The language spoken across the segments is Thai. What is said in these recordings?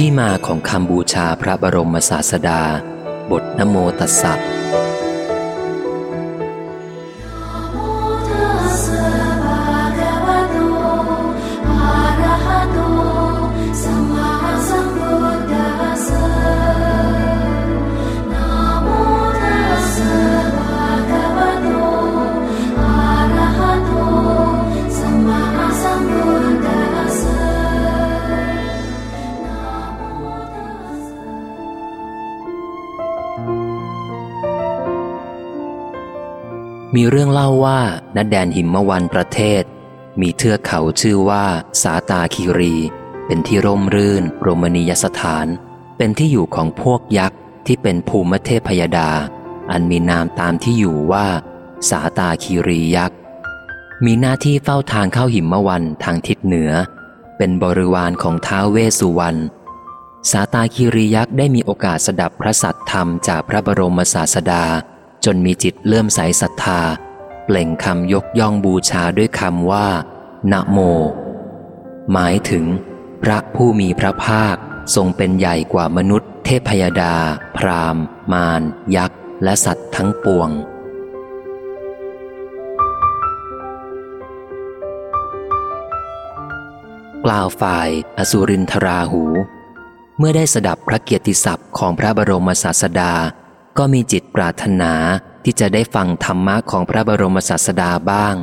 ที่มาของคำบูชาพระบรมศาสดา บทนโมตัสสะ มีเรื่องเล่าว่าณแดนหิมวันประเทศ มีเทือกเขาชื่อว่าสาตาคีรี เป็นที่ร่มรื่น โรมณียสถาน เป็นที่อยู่ของพวกยักษ์ที่เป็นภูมิเทพยดา อันมีนามตามที่อยู่ว่า สาตาคีรียักษ์ มีหน้าที่เฝ้าทางเข้าหิมวันทางทิศเหนือ เป็นบริวารของท้าวเวสสุวรรณสาตาคีรียักษ์ได้มีโอกาสสดับพระสัตธรรมจากพระบรมศาสดา จนมีจิตเลื่อมใสศรัทธา เปล่งคำยกย่องบูชาด้วยคำว่า นะโม หมายถึง พระผู้มีพระภาคทรงเป็นใหญ่กว่ามนุษย์ เทพยดา พรามมาร ยักษ์ และสัตว์ทั้งปวง กล่าวฝ่ายอสุรินทราหู เมื่อได้สดับพระเกียรติศัพท์ของพระบรมศาสดา ก็มีจิตปรารถนาที่จะได้ฟังธรรมะของพระบรมศาสดาบ้าง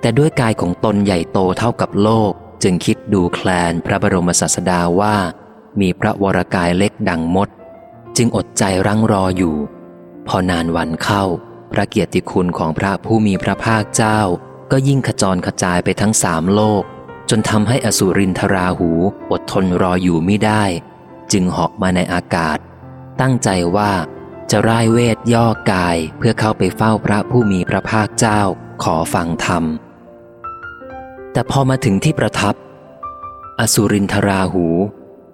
แต่ด้วยกายของตนใหญ่โตเท่ากับโลก จึงคิดดูแคลนพระบรมศาสดาว่า มีพระวรกายเล็กดังมด จึงอดใจรั้งรออยู่ พอนานวันเข้า พระเกียรติคุณของพระผู้มีพระภาคเจ้า ก็ยิ่งขจรขจายไปทั้งสามโลก จนทำให้อสุรินทราหูอดทนรออยู่ไม่ได้ จึงเหาะมาในอากาศ ตั้งใจว่า จะร่ายเวทย่อกายเพื่อเข้าไปเฝ้าพระผู้มีพระภาคเจ้าขอฟังธรรม แต่พอมาถึงที่ประทับ อสุรินทราหู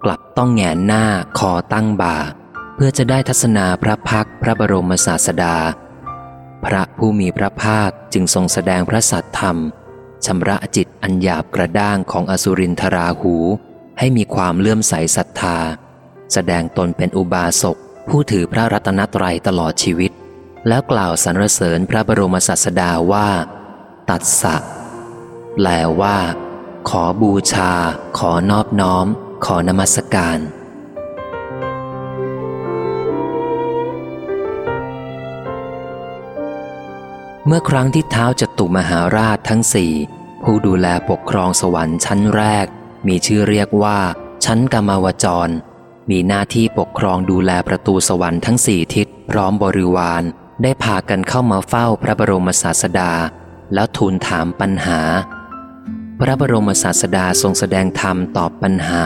กลับต้องแงนหน้าคอตั้งบ่า เพื่อจะได้ทัศนาพระพักพระบรมศาสดา พระผู้มีพระภาคจึงทรงแสดงพระสัตธรรมชำระจิตอันหยาบกระด้างของอสุรินทราหู ให้มีความเลื่อมใสศรัทธา แสดงตนเป็นอุบาสก ผู้ถือพระรัตนตรัยตลอดชีวิต แล้วกล่าวสรรเสริญพระบรมศาสดาว่า ตัดสะแปลว่า ขอบูชา ขอนอบน้อม ขอนมัสการเมื่อครั้งที่เท้าจตุมหาราชทั้งสี่ผู้ดูแลปกครองสวรรค์ชั้นแรก มีชื่อเรียกว่า ชั้นกามาวจร มีหน้าที่ปกครองดูแลประตูสวรรค์ทั้งสี่ทิศพร้อมบริวารได้พากันเข้ามาเฝ้าพระบรมศาสดา แล้วทูลถามปัญหา พระบรมศาสดาทรงแสดงธรรมตอบปัญหา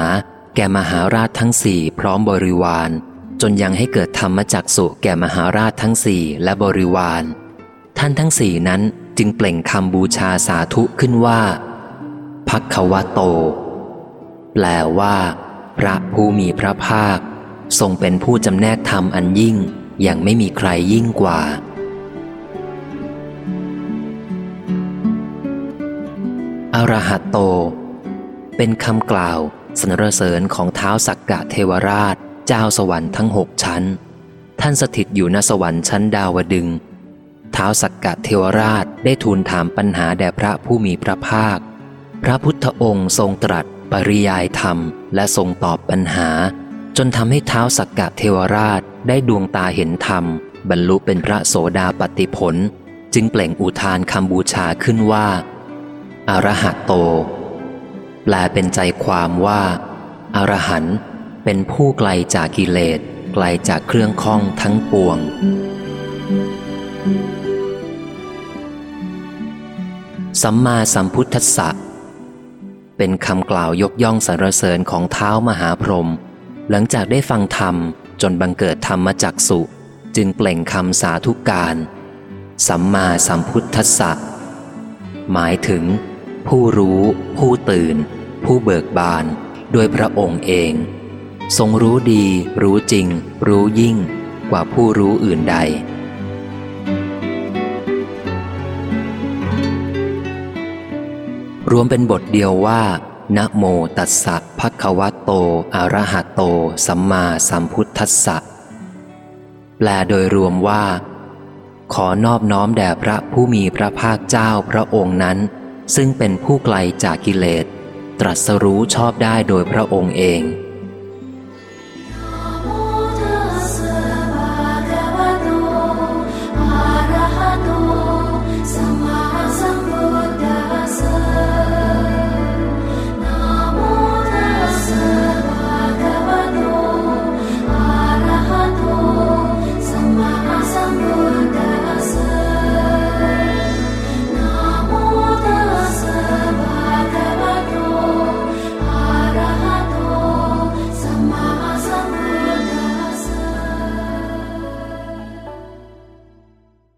แก่มหาราชทั้งสี่พร้อมบริวาร จนยังให้เกิดธรรมจักสุแก่มหาราชทั้งสี่และบริวาร ท่านทั้งสี่นั้นจึงเปล่งคำบูชาสาธุขึ้นว่าพักควะโต แปลว่า พระผู้มีพระภาค ทรงเป็นผู้จำแนกธรรมอันยิ่งอย่างไม่มีใครยิ่งกว่าอรหัตโต เป็นคำกล่าวสนรเสริญของเท้าสักกะเทวราช เจ้าสวรรค์ทั้งหกชั้น ท่านสถิตอยู่ณสวรรค์ชั้นดาวดึงส์ท้าสักกะเทวราชได้ทูลถามปัญหาแด่พระผู้มีพระภาค พระพุทธองค์ทรงตรัส ปริยายธรรมและทรงตอบปัญหา จนทำให้เท้าสักกะเทวราชได้ดวงตาเห็นธรรม บรรลุเป็นพระโสดาปติผล จึงเปล่งอุทานคำบูชาขึ้นว่าอรหัตโต แปลเป็นใจความว่าอรหันต์เป็นผู้ไกลจากกิเลสไกลจากเครื่องข้องทั้งปวง สัมมาสัมพุทธัสสะ เป็นคำกล่าวยกย่องสรรเสริญของเท้ามหาพรหมหลังจากได้ฟังธรรมจนบังเกิดธรรมจักสุ จึงเปล่งคำสาธุการ สัมมาสัมพุทธัสสะหมายถึง ผู้รู้ ผู้ตื่น ผู้เบิกบาน ด้วยพระองค์เอง ทรงรู้ดี รู้จริง รู้ยิ่ง กว่าผู้รู้อื่นใด รวมเป็นบทเดียวว่า นะโมตัสสะภะคะวะโต อะระหะโต สัมมาสัมพุทธัสสะ แปลโดยรวมว่า ขอนอบน้อมแด่พระผู้มีพระภาคเจ้าพระองค์นั้น ซึ่งเป็นผู้ไกลจากกิเลส ตรัสรู้ชอบได้โดยพระองค์เอง